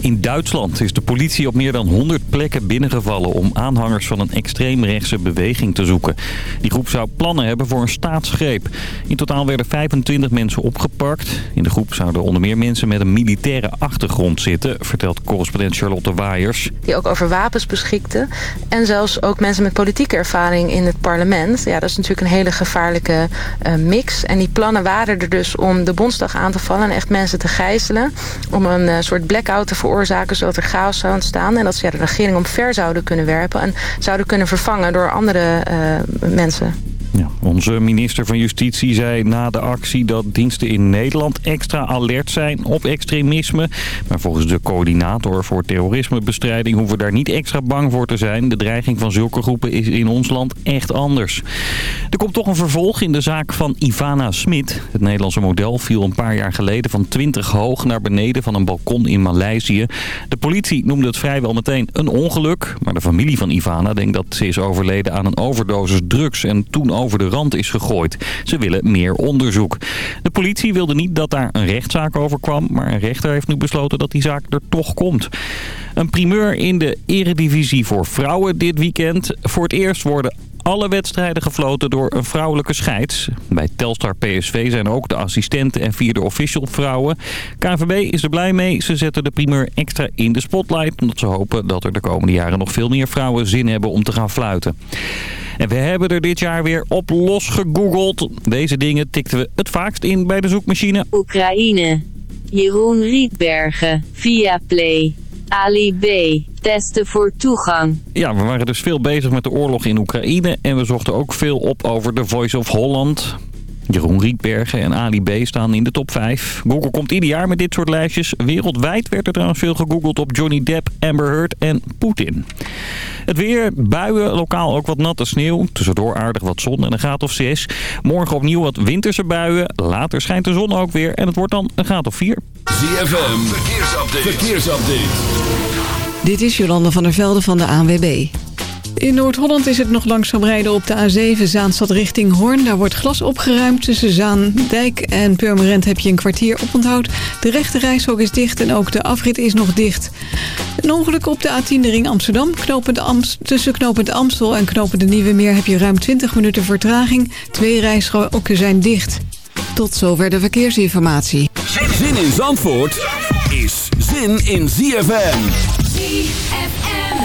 In Duitsland is de politie op meer dan 100 plekken binnengevallen om aanhangers van een extreemrechtse beweging te zoeken. Die groep zou plannen hebben voor een staatsgreep. In totaal werden 25 mensen opgepakt. In de groep zouden onder meer mensen met een militaire achtergrond zitten, vertelt correspondent Charlotte Waaiers. Die ook over wapens beschikten. En zelfs ook mensen met politieke ervaring in het parlement. Ja, dat is natuurlijk een hele gevaarlijke uh, mix. En die plannen waren er dus om de Bondsdag aan te vallen en echt mensen te gijzelen. Om een uh, soort blackout te veroorzaken zodat er chaos zou ontstaan. En dat ze de regering omver zouden kunnen werpen en zouden kunnen vervangen door andere uh, mensen. Ja, onze minister van Justitie zei na de actie dat diensten in Nederland extra alert zijn op extremisme. Maar volgens de coördinator voor terrorismebestrijding hoeven we daar niet extra bang voor te zijn. De dreiging van zulke groepen is in ons land echt anders. Er komt toch een vervolg in de zaak van Ivana Smit. Het Nederlandse model viel een paar jaar geleden van 20 hoog naar beneden van een balkon in Maleisië. De politie noemde het vrijwel meteen een ongeluk. Maar de familie van Ivana denkt dat ze is overleden aan een overdosis drugs en toen over de rand is gegooid. Ze willen meer onderzoek. De politie wilde niet dat daar een rechtszaak over kwam, maar een rechter heeft nu besloten dat die zaak er toch komt. Een primeur in de eredivisie voor vrouwen dit weekend. Voor het eerst worden alle wedstrijden gefloten door een vrouwelijke scheids. Bij Telstar PSV zijn ook de assistenten en vierde official vrouwen. KNVB is er blij mee. Ze zetten de primeur extra in de spotlight... omdat ze hopen dat er de komende jaren nog veel meer vrouwen zin hebben om te gaan fluiten. En we hebben er dit jaar weer op los gegoogeld. Deze dingen tikten we het vaakst in bij de zoekmachine. Oekraïne. Jeroen Rietbergen. Via Play. Ali B. Testen voor toegang. Ja, we waren dus veel bezig met de oorlog in Oekraïne. En we zochten ook veel op over de Voice of Holland. Jeroen Rietbergen en Ali B staan in de top 5. Google komt ieder jaar met dit soort lijstjes. Wereldwijd werd er trouwens veel gegoogeld op Johnny Depp, Amber Heard en Poetin. Het weer, buien, lokaal ook wat natte sneeuw. Tussendoor aardig wat zon en een graad of 6. Morgen opnieuw wat winterse buien. Later schijnt de zon ook weer en het wordt dan een graad of 4. ZFM, verkeersupdate. verkeersupdate. Dit is Jolande van der Velde van de ANWB. In Noord-Holland is het nog langzaam rijden op de A7 Zaanstad richting Hoorn. Daar wordt glas opgeruimd tussen Zaandijk en Purmerend heb je een kwartier oponthoud. De rechte reishok is dicht en ook de afrit is nog dicht. Een ongeluk op de A10 de ring Amsterdam. Knopend Amst, tussen knopend Amstel en knopend de Nieuwe Meer heb je ruim 20 minuten vertraging. Twee rijstroken zijn dicht. Tot zover de verkeersinformatie. Zin in Zandvoort is zin in ZFM.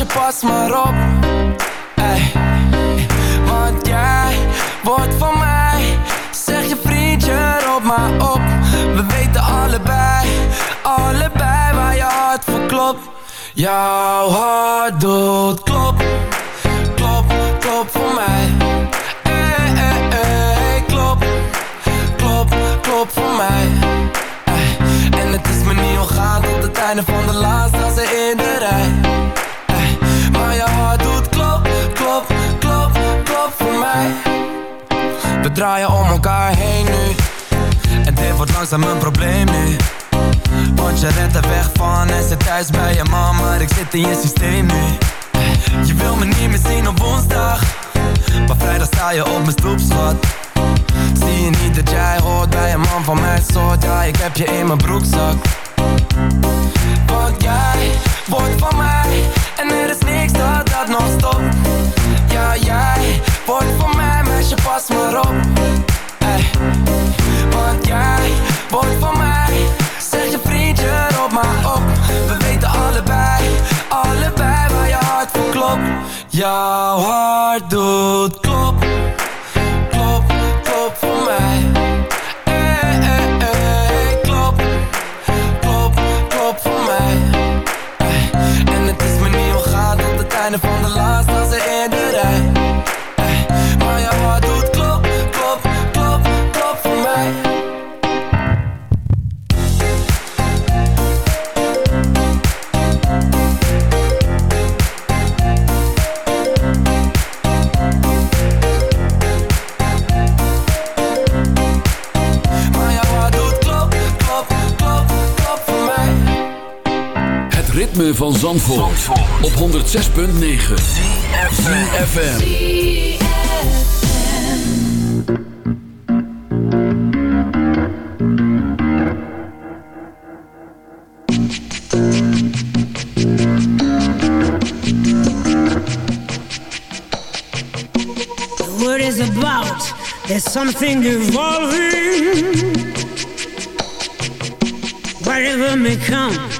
Meisje, pas maar op. Ey. Want jij wordt van mij Zeg je vriendje, roep maar op. We weten allebei, allebei waar je hart voor klopt. Jouw hart doet klop, klop, klop voor mij. Ey, ey, klop, klop, klop voor mij. En het is me niet ontgaan tot het einde van de laatste als in de rij We draaien om elkaar heen nu. En dit wordt langzaam een probleem nu. Want je rent er weg van en zit thuis bij je mama Maar ik zit in je systeem nu. Je wil me niet meer zien op woensdag. Maar vrijdag sta je op mijn stoep, schat Zie je niet dat jij hoort bij een man van mijn soort? Ja, ik heb je in mijn broekzak. Want jij wordt van mij En er is niks dat dat nog stopt. Ja, jij wordt van mij, meisje, pas maar op. Ey. Want jij wordt van mij Zeg je vriendje, roep maar op. We weten allebei, allebei waar je hart voor klopt. Jouw hart doet klop, ritme van Zandvoort, op 106.9 FM. The word is about. There's something evolving. Whatever may come,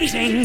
History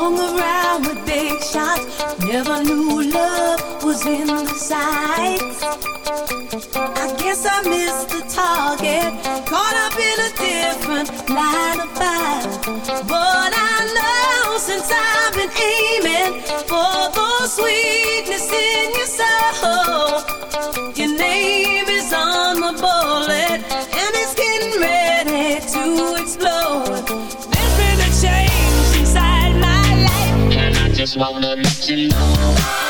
hung around with big shots. Never knew love was in the sights. I guess I missed the target. Caught up in a different line of fire. But I know since I've been aiming for the sweetness in your soul, your name. Just wanna let you.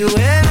You and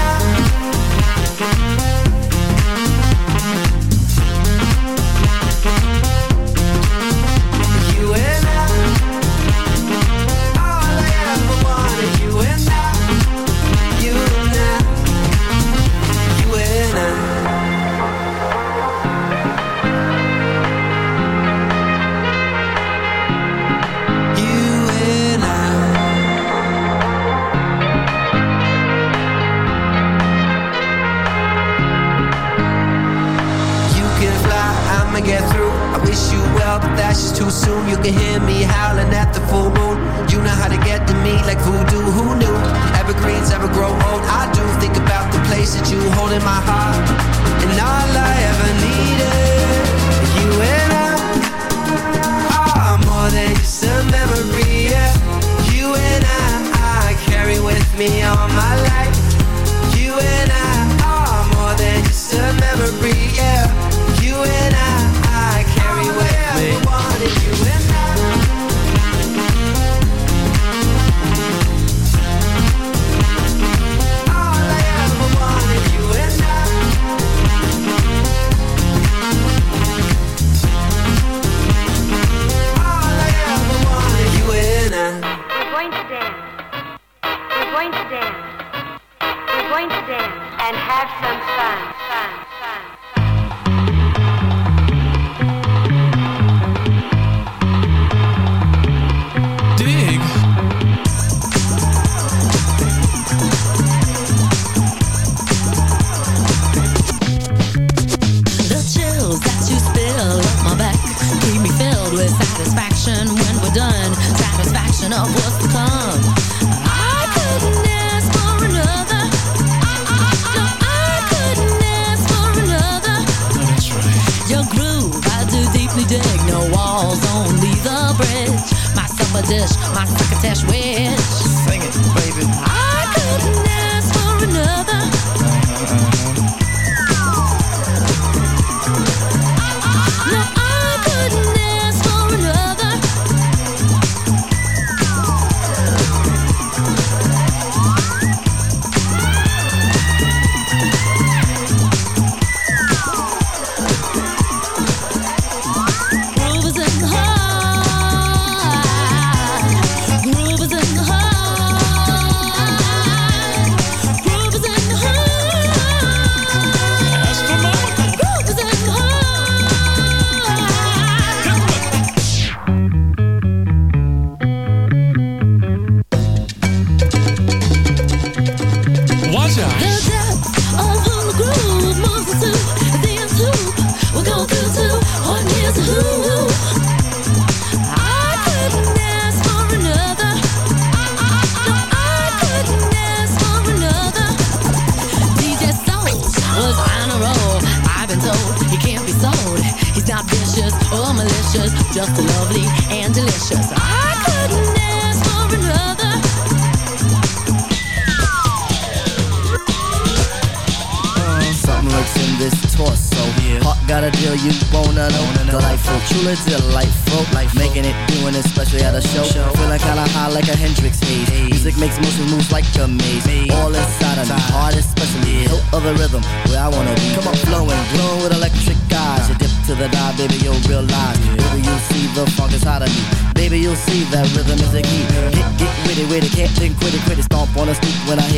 dig. No walls, only the bridge. My supper dish, my crocketesh wish. Sing it, baby. I couldn't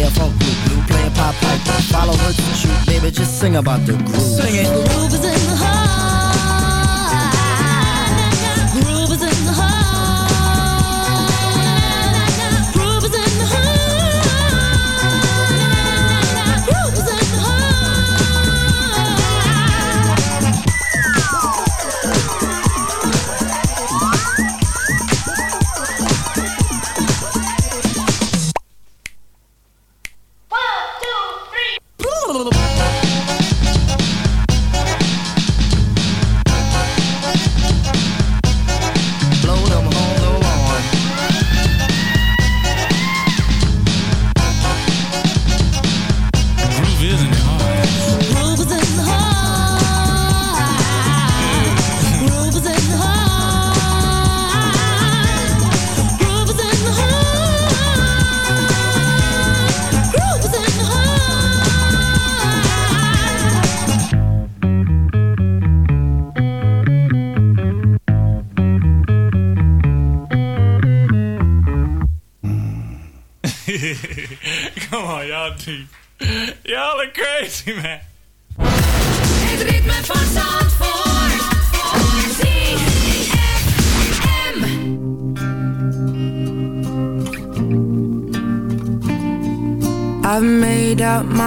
player funk group, blue player pop pipe. Follow her to shoot, baby, just sing about the groove. Sing it. The groove is in the heart.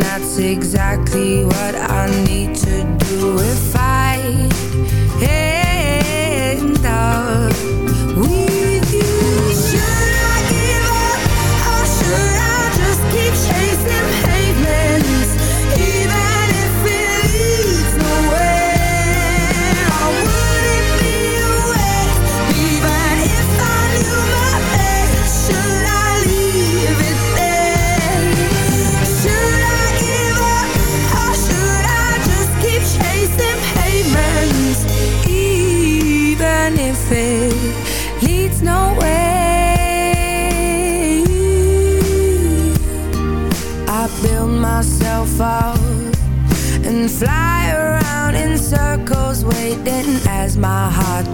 That's exactly what I need to do If I end up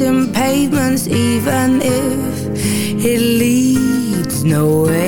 In pavements even if it leads nowhere.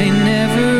they never